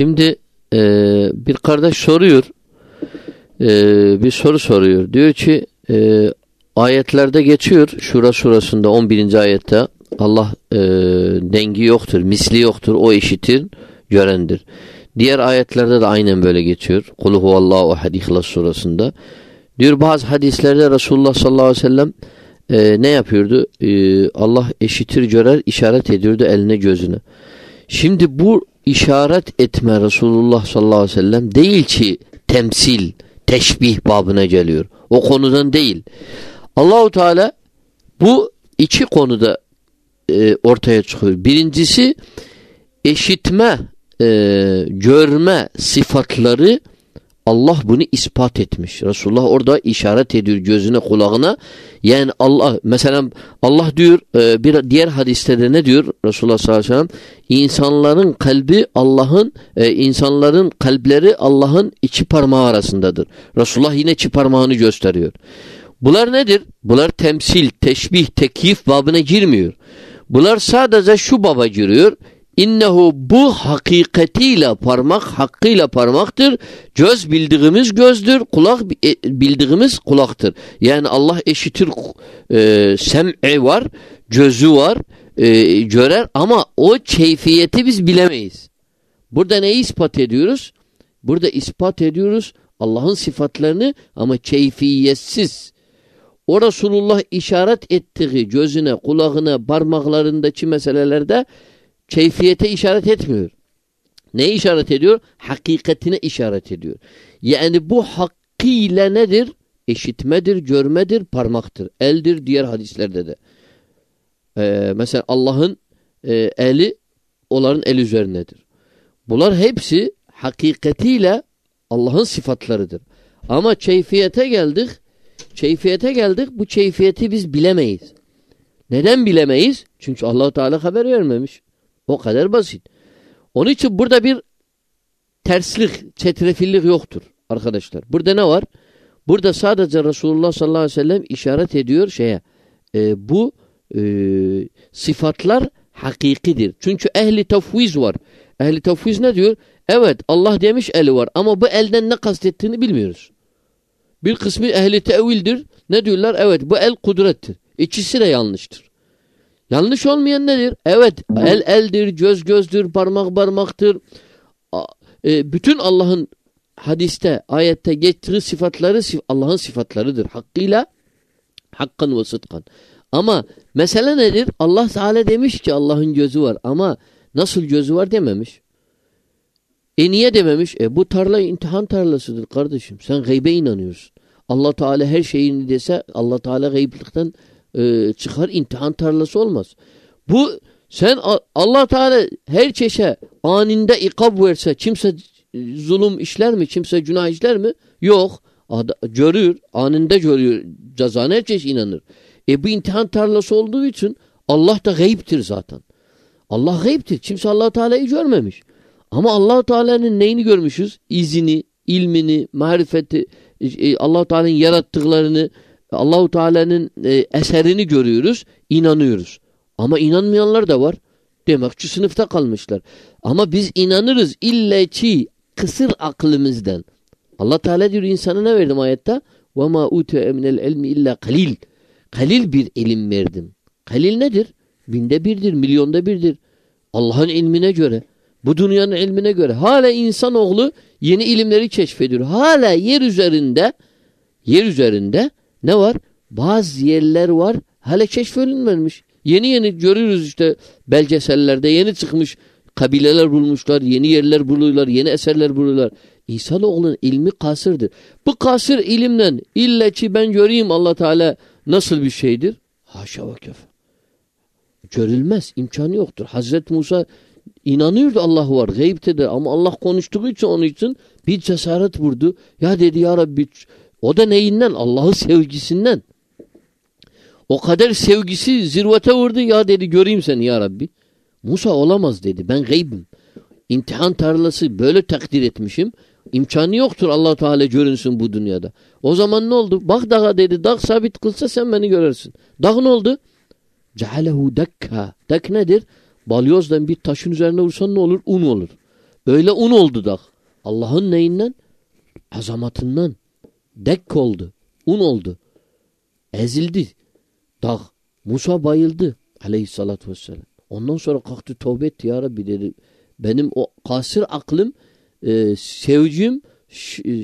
Şimdi e, bir kardeş soruyor. E, bir soru soruyor. Diyor ki e, ayetlerde geçiyor. Şura surasında 11. ayette Allah e, dengi yoktur, misli yoktur, o eşitir, görendir. Diğer ayetlerde de aynen böyle geçiyor. Kul huvallahu ahad İhlas surasında. Diyor bazı hadislerde Resulullah sallallahu aleyhi ve sellem e, ne yapıyordu? E, Allah eşitir, görer, işaret ediyordu eline gözüne. Şimdi bu işaret etme Resulullah sallallahu aleyhi ve sellem değil ki temsil, teşbih babına geliyor. O konudan değil. Allahu Teala bu iki konuda e, ortaya çıkıyor. Birincisi eşitme, e, görme sıfatları Allah bunu ispat etmiş. Resulullah orada işaret ediyor gözüne kulağına. Yani Allah mesela Allah diyor e, bir diğer hadiste de ne diyor Resulullah sallallahu aleyhi ve sellem? İnsanların kalbi Allah'ın e, insanların kalpleri Allah'ın iki parmağı arasındadır. Resulullah yine iki parmağını gösteriyor. Bunlar nedir? Bunlar temsil, teşbih, tekyif babına girmiyor. Bunlar sadece şu baba giriyor. İnnehu bu hakikatiyle parmak hakkıyla parmaktır. Göz bildiğimiz gözdür. Kulak e, bildiğimiz kulaktır. Yani Allah eşitir e, sem'i var. Gözü var. E, görer ama o keyfiyeti biz bilemeyiz. Burada neyi ispat ediyoruz? Burada ispat ediyoruz Allah'ın sıfatlarını ama keyfiyetsiz. O Resulullah işaret ettiği gözüne, kulağına, parmaklarındaki meselelerde keyfiyete işaret etmiyor. Ne işaret ediyor? Hakikatine işaret ediyor. Yani bu hakkıyla nedir? Eşitmedir, görmedir, parmaktır. Eldir diğer hadislerde de. Ee, mesela Allah'ın e, eli onların el üzerindedir. Bunlar hepsi hakikatiyle Allah'ın sıfatlarıdır. Ama keyfiyete geldik. Keyfiyete geldik. Bu keyfiyeti biz bilemeyiz. Neden bilemeyiz? Çünkü allah Teala haber vermemiş. O kadar basit. Onun için burada bir terslik, çetrefillik yoktur arkadaşlar. Burada ne var? Burada sadece Resulullah sallallahu aleyhi ve sellem işaret ediyor şeye. E, bu e, sıfatlar hakikidir. Çünkü ehli tefviz var. Ehli tefviz ne diyor? Evet Allah demiş eli var ama bu elden ne kastettiğini bilmiyoruz. Bir kısmı ehli tevildir. Ne diyorlar? Evet bu el kudrettir. İkisi de yanlıştır. Yanlış olmayan nedir? Evet el eldir, göz gözdür, parmak parmaktır. E, bütün Allah'ın hadiste, ayette geçtiği sıfatları Allah'ın sıfatlarıdır. Hakkıyla hakkan ve sıdkan. Ama mesele nedir? Allah Teala demiş ki Allah'ın gözü var ama nasıl gözü var dememiş. E niye dememiş? E bu tarla imtihan tarlasıdır kardeşim. Sen gaybe inanıyorsun. Allah Teala her şeyini dese Allah Teala gayblikten e, çıkar imtihan tarlası olmaz. Bu sen Allah Teala her çeşe aninde ikab verse kimse zulüm işler mi? Kimse günah işler mi? Yok. Görür. Anında görüyor. Cezanı her çeşit inanır. E bu imtihan tarlası olduğu için Allah da gayiptir zaten. Allah gayiptir. Kimse Allah Teala'yı görmemiş. Ama allah Teala'nın neyini görmüşüz? İzini, ilmini, marifeti, e, allah Teala'nın yarattıklarını, Allahu Teala'nın e, eserini görüyoruz, inanıyoruz. Ama inanmayanlar da var. Demek ki sınıfta kalmışlar. Ama biz inanırız illa ki kısır aklımızdan. Allah Teala diyor insana ne verdim ayette? وَمَا اُوتُوا مِنَ الْعِلْمِ illa kalil. Kalil bir ilim verdim. Kalil nedir? Binde birdir, milyonda birdir. Allah'ın ilmine göre. Bu dünyanın ilmine göre. Hala insanoğlu yeni ilimleri keşfediyor. Hala yer üzerinde yer üzerinde ne var? Bazı yerler var hala keşfedilmemiş. Yeni yeni görüyoruz işte belgesellerde yeni çıkmış kabileler bulmuşlar, yeni yerler buluyorlar, yeni eserler buluyorlar. İnsanoğlunun ilmi kasırdır. Bu kasır ilimden illa ki ben göreyim Allah Teala nasıl bir şeydir? Haşa ve kefe. Görülmez. imkanı yoktur. Hazreti Musa inanıyordu Allah var. Gayiptedir ama Allah konuştuğu için onun için bir cesaret vurdu. Ya dedi ya Rabbi o da neyinden? Allah'ın sevgisinden. O kadar sevgisi zirvete vurdu. Ya dedi göreyim seni ya Rabbi. Musa olamaz dedi. Ben gaybim. İmtihan tarlası böyle takdir etmişim. İmkanı yoktur allah Teala görünsün bu dünyada. O zaman ne oldu? Bak dağa dedi. Dağ sabit kılsa sen beni görürsün. Dağ ne oldu? Cealehu dekka. Dek nedir? Balyozdan bir taşın üzerine vursan ne olur? Un olur. Öyle un oldu da. Allah'ın neyinden? Azamatından. Dek oldu. Un oldu. Ezildi. Dağ. Musa bayıldı. Aleyhissalatü vesselam. Ondan sonra kalktı tövbe etti ya Rabbi dedi. Benim o kasır aklım, e, sevcim,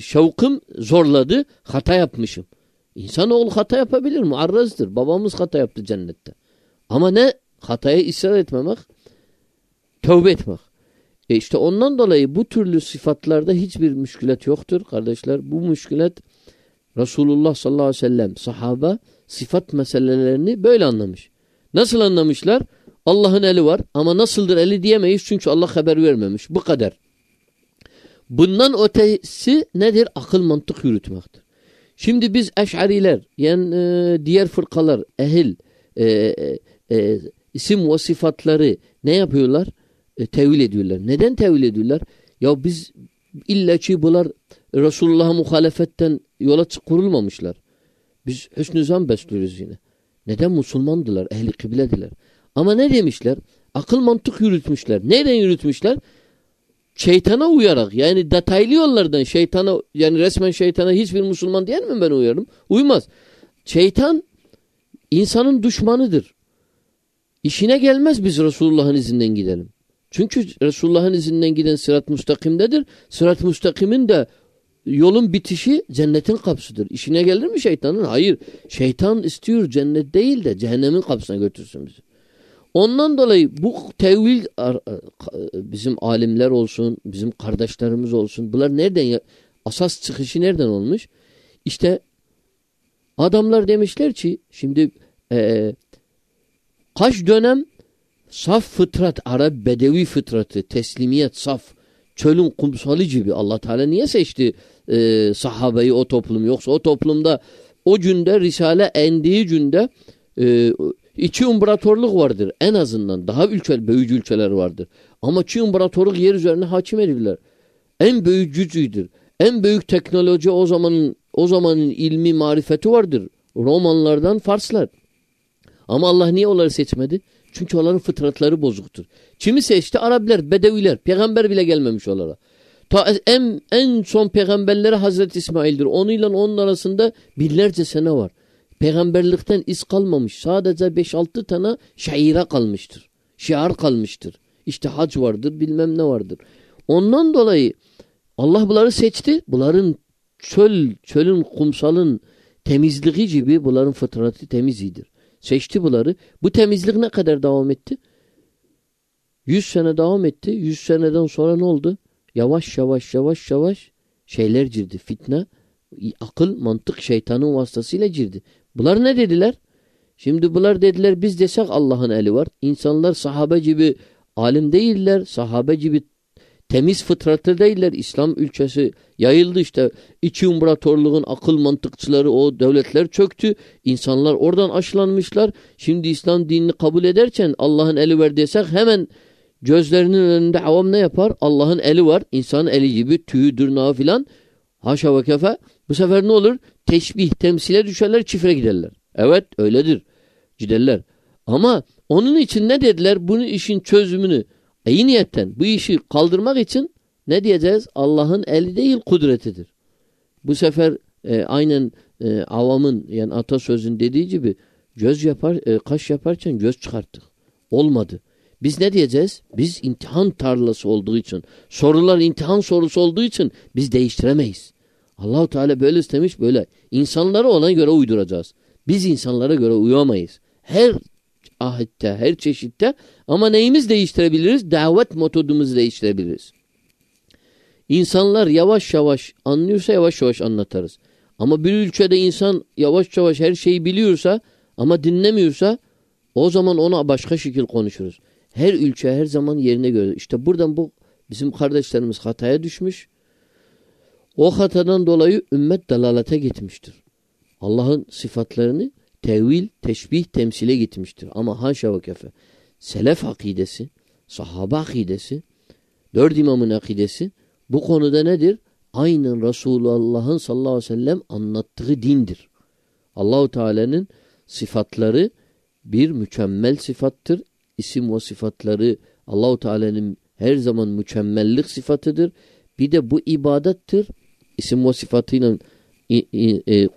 şevkim zorladı. Hata yapmışım. İnsanoğlu hata yapabilir mi? Arrazdır. Babamız hata yaptı cennette. Ama ne? Hataya ısrar etmemek, tövbe etmek. E işte ondan dolayı bu türlü sıfatlarda hiçbir müşkület yoktur kardeşler. Bu müşkület Resulullah sallallahu aleyhi ve sellem sahaba sıfat meselelerini böyle anlamış. Nasıl anlamışlar? Allah'ın eli var ama nasıldır eli diyemeyiz çünkü Allah haber vermemiş. Bu kadar. Bundan ötesi nedir? Akıl mantık yürütmektir. Şimdi biz eşariler yani e, diğer fırkalar ehil e, e, e, isim ve sıfatları ne yapıyorlar? E, tevil ediyorlar. Neden tevil ediyorlar? Ya biz illa ki bunlar Resulullah'a muhalefetten yola kurulmamışlar. Biz hüsnü zan besliyoruz yine. Neden Müslümandılar? Ehli kıblediler. Ama ne demişler? Akıl mantık yürütmüşler. Neden yürütmüşler? Şeytana uyarak yani detaylı yollardan şeytana yani resmen şeytana hiçbir Müslüman diyer mi ben uyarım? Uymaz. Şeytan insanın düşmanıdır. İşine gelmez biz Resulullah'ın izinden gidelim. Çünkü Resulullah'ın izinden giden sırat müstakimdedir. Sırat müstakimin de yolun bitişi cennetin kapısıdır. İşine gelir mi şeytanın? Hayır. Şeytan istiyor cennet değil de cehennemin kapısına götürsün bizi. Ondan dolayı bu tevil bizim alimler olsun, bizim kardeşlerimiz olsun. Bunlar nereden asas çıkışı nereden olmuş? İşte adamlar demişler ki şimdi e, kaç dönem saf fıtrat, Arap bedevi fıtratı, teslimiyet, saf, çölün kumsalı gibi Allah Teala niye seçti e, sahabeyi o toplum? Yoksa o toplumda o günde Risale endiği günde e, iki imparatorluk vardır en azından. Daha ülke, büyük ülkeler vardır. Ama iki imparatorluk yer üzerine hakim edilirler. En büyük gücüdür. En büyük teknoloji o zamanın o zamanın ilmi marifeti vardır. Romanlardan Farslar. Ama Allah niye onları seçmedi? Çünkü onların fıtratları bozuktur. Kimi seçti? Araplar, Bedeviler. Peygamber bile gelmemiş onlara. Ta en, en son peygamberleri Hazreti İsmail'dir. Onunla onun arasında binlerce sene var. Peygamberlikten iz kalmamış. Sadece 5-6 tane şaira kalmıştır. Şiar kalmıştır. İşte hac vardır bilmem ne vardır. Ondan dolayı Allah bunları seçti. Bunların çöl, çölün, kumsalın temizliği gibi bunların fıtratı temizidir. Seçti bunları. Bu temizlik ne kadar devam etti? Yüz sene devam etti. Yüz seneden sonra ne oldu? Yavaş yavaş yavaş yavaş şeyler girdi. Fitne, akıl, mantık şeytanın vasıtasıyla girdi. Bunlar ne dediler? Şimdi bunlar dediler biz desek Allah'ın eli var. İnsanlar sahabe gibi alim değiller. Sahabe gibi temiz fıtratlı değiller. İslam ülkesi yayıldı işte. İçi imparatorluğun akıl mantıkçıları o devletler çöktü. İnsanlar oradan aşılanmışlar. Şimdi İslam dinini kabul ederken Allah'ın eli ver desek hemen gözlerinin önünde avam ne yapar? Allah'ın eli var. İnsanın eli gibi tüyü, dırnağı filan. Haşa ve kefe. Bu sefer ne olur? Teşbih, temsile düşerler, çifre giderler. Evet öyledir. Giderler. Ama onun için ne dediler? Bunun işin çözümünü iyi niyetten bu işi kaldırmak için ne diyeceğiz? Allah'ın eli değil kudretidir. Bu sefer e, aynen e, avamın yani atasözün dediği gibi göz yapar, e, kaş yaparken göz çıkarttık. Olmadı. Biz ne diyeceğiz? Biz imtihan tarlası olduğu için, sorular imtihan sorusu olduğu için biz değiştiremeyiz. Allahu Teala böyle istemiş böyle. İnsanlara ona göre uyduracağız. Biz insanlara göre uyamayız. Her ahitte, her çeşitte ama neyimiz değiştirebiliriz? Davet metodumuzu değiştirebiliriz. İnsanlar yavaş yavaş anlıyorsa yavaş yavaş anlatırız. Ama bir ülkede insan yavaş yavaş her şeyi biliyorsa ama dinlemiyorsa o zaman ona başka şekil konuşuruz. Her ülke her zaman yerine göre. İşte buradan bu bizim kardeşlerimiz hataya düşmüş. O hatadan dolayı ümmet dalalete gitmiştir. Allah'ın sıfatlarını tevil, teşbih, temsile gitmiştir. Ama haşa ve kefe. Selef akidesi, sahaba akidesi, dört imamın akidesi bu konuda nedir? Aynen Resulullah'ın sallallahu aleyhi ve sellem anlattığı dindir. Allahu Teala'nın sıfatları bir mükemmel sıfattır. İsim ve sıfatları Allahu Teala'nın her zaman mükemmellik sıfatıdır. Bir de bu ibadettir. İsim ve sıfatıyla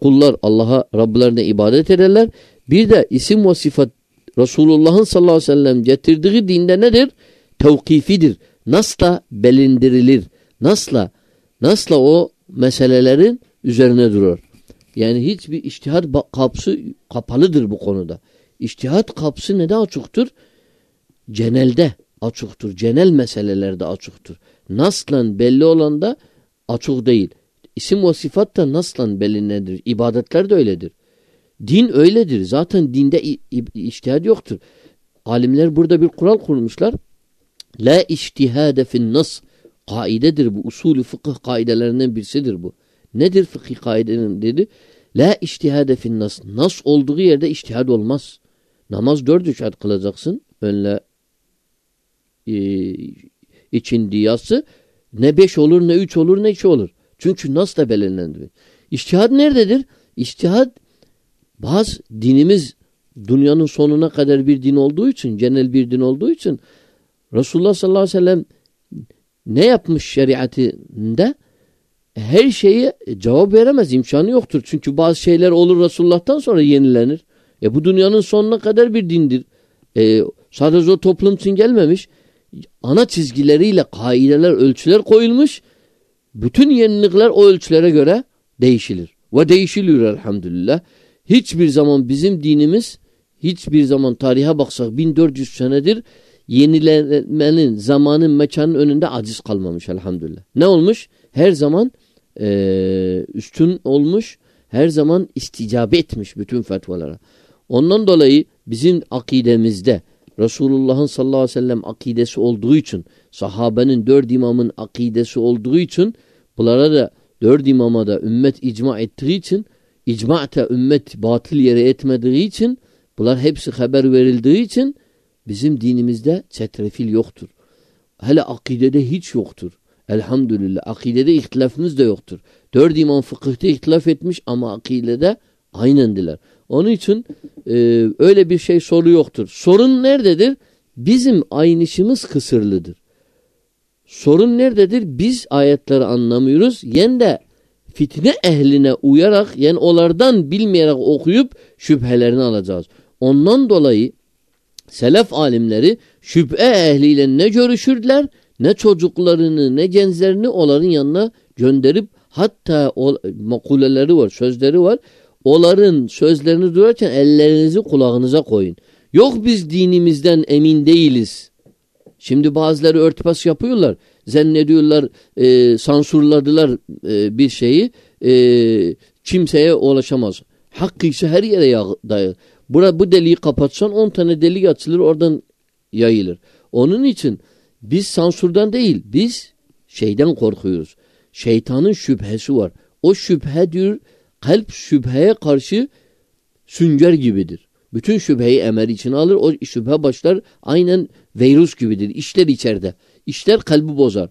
kullar Allah'a Rablerine ibadet ederler. Bir de isim ve sıfat Resulullah'ın sallallahu aleyhi ve sellem getirdiği dinde nedir? Tevkifidir. Nasla belindirilir. Nasla, nasla o meselelerin üzerine durur. Yani hiçbir iştihat kapısı kapalıdır bu konuda. İştihat kapısı nede açıktır? Cenelde açıktır. Cenel meselelerde açıktır. Naslan belli olan da açık değil. İsim ve sıfat da naslan belli nedir? İbadetler de öyledir. Din öyledir. Zaten dinde iştihad yoktur. Alimler burada bir kural kurmuşlar. La iştihade fin nas. Kaidedir bu. Usulü fıkıh kaidelerinden birisidir bu. Nedir fıkıh kaidenin dedi? La iştihade fin nas. Nas olduğu yerde iştihad olmaz. Namaz dört rekat kılacaksın. Önle e, için diyası ne beş olur ne üç olur ne iki olur. Çünkü nas da belirlendi. İştihad nerededir? İştihad bazı dinimiz dünyanın sonuna kadar bir din olduğu için, genel bir din olduğu için Resulullah sallallahu aleyhi ve sellem ne yapmış şeriatinde? Her şeyi cevap veremez, imkanı yoktur. Çünkü bazı şeyler olur Resulullah'tan sonra yenilenir. E bu dünyanın sonuna kadar bir dindir. E, sadece o toplum için gelmemiş. Ana çizgileriyle kaideler, ölçüler koyulmuş. Bütün yenilikler o ölçülere göre değişilir. Ve değişiliyor elhamdülillah. Hiçbir zaman bizim dinimiz hiçbir zaman tarihe baksak 1400 senedir yenilenmenin zamanın mekanın önünde aciz kalmamış elhamdülillah. Ne olmuş? Her zaman e, üstün olmuş. Her zaman isticabe etmiş bütün fetvalara. Ondan dolayı bizim akidemizde Resulullah'ın sallallahu aleyhi ve sellem akidesi olduğu için sahabenin dört imamın akidesi olduğu için bunlara da dört imama da ümmet icma ettiği için icma'ta ümmet batıl yere etmediği için bunlar hepsi haber verildiği için bizim dinimizde çetrefil yoktur. Hele akidede hiç yoktur. Elhamdülillah. Akidede ihtilafımız da yoktur. Dört imam fıkıhta ihtilaf etmiş ama akidede aynendiler. Onun için e, öyle bir şey soru yoktur. Sorun nerededir? Bizim aynışımız kısırlıdır. Sorun nerededir? Biz ayetleri anlamıyoruz. Yen de fitne ehline uyarak yani onlardan bilmeyerek okuyup şüphelerini alacağız. Ondan dolayı selef alimleri şüphe ehliyle ne görüşürdüler ne çocuklarını ne gençlerini onların yanına gönderip hatta o, makuleleri var sözleri var. Onların sözlerini duyarken ellerinizi kulağınıza koyun. Yok biz dinimizden emin değiliz. Şimdi bazıları örtbas yapıyorlar zannediyorlar e, sansürladılar e, bir şeyi e, kimseye ulaşamaz. Hakkı ise her yere dayı. Bura, bu deliği kapatsan 10 tane delik açılır oradan yayılır. Onun için biz sansürden değil biz şeyden korkuyoruz. Şeytanın şüphesi var. O şüphe diyor kalp şüpheye karşı sünger gibidir. Bütün şüpheyi emer için alır. O şüphe başlar aynen virüs gibidir. İşler içeride. İşler kalbi bozar.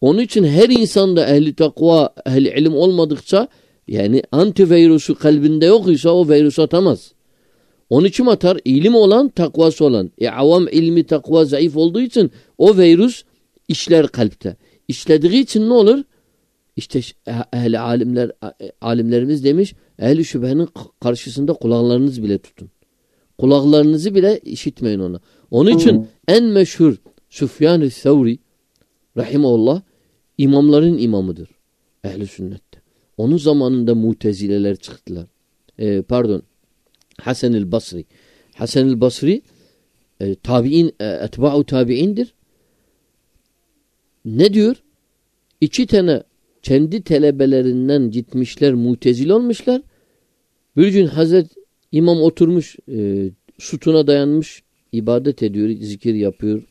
Onun için her insanda ehli takva, ehli ilim olmadıkça yani antivirüsü kalbinde yok ise o virüs atamaz. Onu kim atar? İlim olan, takvası olan. E avam ilmi takva zayıf olduğu için o virüs işler kalpte. İşlediği için ne olur? İşte ehli alimler alimlerimiz demiş ehli şüphenin karşısında kulaklarınızı bile tutun. Kulaklarınızı bile işitmeyin ona. Onun için en meşhur Süfyan-ı Sevri rahimahullah imamların imamıdır. Ehli sünnette. Onun zamanında mutezileler çıktılar. Ee, pardon. Hasan-ı Basri. Hasan-ı Basri e, tabi'in, e, etba'u tabi'indir. Ne diyor? İki tane kendi telebelerinden gitmişler, mutezil olmuşlar. Bir gün Hazret İmam oturmuş, e, sütuna dayanmış, ibadet ediyor, zikir yapıyor,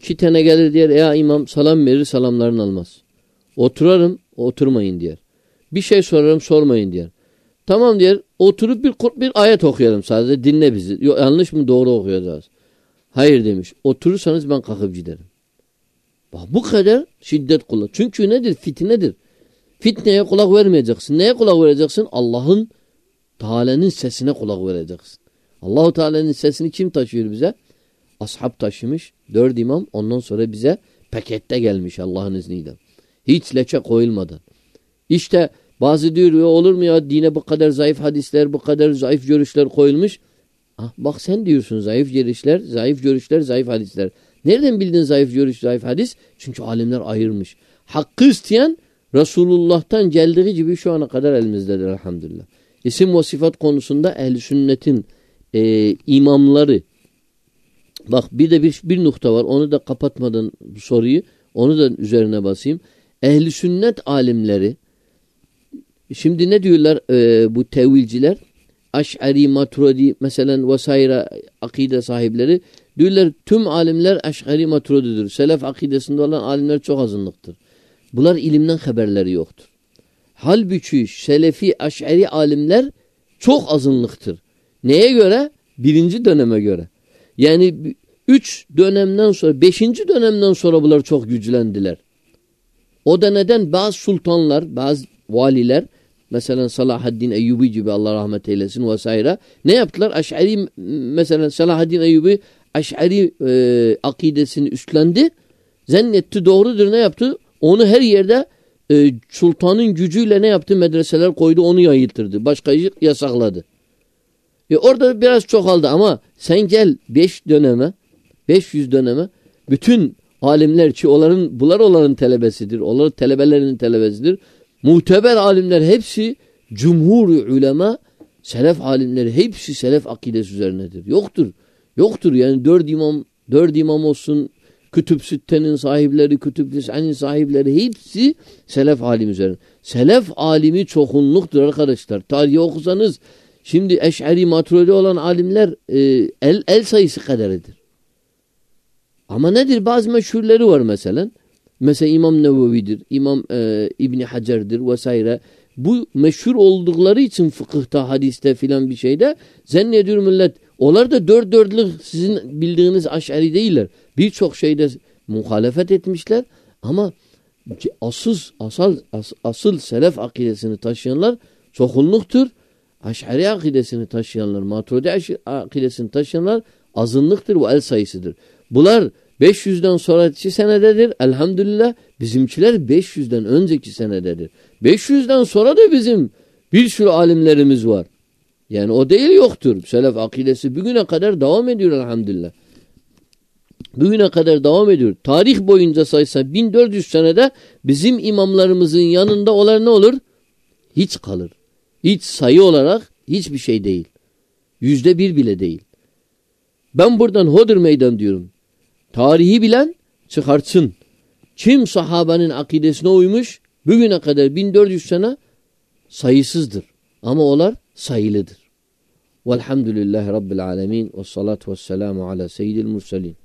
İki tane gelir diyor ya imam salam verir salamlarını almaz. Oturarım oturmayın diyor. Bir şey sorarım sormayın diyor. Tamam diyor oturup bir, bir ayet okuyalım sadece dinle bizi. Yok, yanlış mı doğru okuyacağız. Hayır demiş. Oturursanız ben kalkıp giderim. Bak bu kadar şiddet kullan. Çünkü nedir? Fitnedir. Fitneye kulak vermeyeceksin. Neye kulak vereceksin? Allah'ın Teala'nın sesine kulak vereceksin. Allahu Teala'nın sesini kim taşıyor bize? ashab taşımış. Dört imam ondan sonra bize pakette gelmiş Allah'ın izniyle. Hiç leçe koyulmadan. İşte bazı diyor olur mu ya dine bu kadar zayıf hadisler, bu kadar zayıf görüşler koyulmuş. Ah, bak sen diyorsun zayıf görüşler, zayıf görüşler, zayıf hadisler. Nereden bildin zayıf görüş, zayıf hadis? Çünkü alimler ayırmış. Hakkı isteyen Resulullah'tan geldiği gibi şu ana kadar elimizdedir elhamdülillah. İsim ve sıfat konusunda ehl sünnetin e, imamları bak bir de bir, bir nokta var onu da kapatmadan soruyu onu da üzerine basayım. Ehli sünnet alimleri şimdi ne diyorlar e, bu tevilciler? Aş'ari, Maturidi mesela vesaire akide sahipleri diyorlar tüm alimler Aş'ari, Maturididir. Selef akidesinde olan alimler çok azınlıktır. Bunlar ilimden haberleri yoktur. Halbuki Selefi, Aş'ari alimler çok azınlıktır. Neye göre? Birinci döneme göre. Yani üç dönemden sonra, beşinci dönemden sonra bunlar çok güçlendiler. O da neden? Bazı sultanlar, bazı valiler Mesela Salahaddin Eyyubi gibi Allah rahmet eylesin vesaire. Ne yaptılar? Aş'ari mesela Salahaddin Eyyubi Aş'ari e, akidesini üstlendi. Zannetti doğrudur ne yaptı? Onu her yerde e, sultanın gücüyle ne yaptı? Medreseler koydu onu yayıltırdı. Başkayı yasakladı. E orada biraz çok aldı ama sen gel 5 döneme 500 döneme bütün alimler ki onların bunlar onların telebesidir. Onların telebelerinin telebesidir. Muteber alimler hepsi cumhur ulema selef alimleri hepsi selef akidesi üzerinedir. Yoktur. Yoktur yani dört imam dört imam olsun kütüb süttenin sahipleri, kütüb lisanin sahipleri hepsi selef alim üzerine. Selef alimi çokunluktur arkadaşlar. Tarihi okusanız şimdi eş'ari maturidi olan alimler e, el, el sayısı kadarıdır. Ama nedir? Bazı meşhurları var mesela. Mesela İmam Nevevi'dir, İmam e, İbni Hacer'dir vesaire. Bu meşhur oldukları için fıkıhta, hadiste filan bir şeyde zannediyor millet. Onlar da dört dörtlük sizin bildiğiniz aşeri değiller. Birçok şeyde muhalefet etmişler ama asıl, asıl, as, asıl selef akidesini taşıyanlar çokunluktur. Aş'ari akidesini taşıyanlar, maturidi akidesini taşıyanlar azınlıktır ve el sayısıdır. Bunlar 500'den sonraki senededir. Elhamdülillah bizimkiler 500'den önceki senededir. 500'den sonra da bizim bir sürü alimlerimiz var. Yani o değil yoktur. Selef akidesi bugüne kadar devam ediyor elhamdülillah. Bugüne kadar devam ediyor. Tarih boyunca saysa 1400 senede bizim imamlarımızın yanında onlar ne olur? Hiç kalır. Hiç sayı olarak hiçbir şey değil. Yüzde bir bile değil. Ben buradan Hodur meydan diyorum. Tarihi bilen çıkartsın. Kim sahabenin akidesine uymuş bugüne kadar 1400 sene sayısızdır. Ama onlar sayılıdır. Velhamdülillahi Rabbil alemin ve salatu vesselamu ala seyyidil murselin.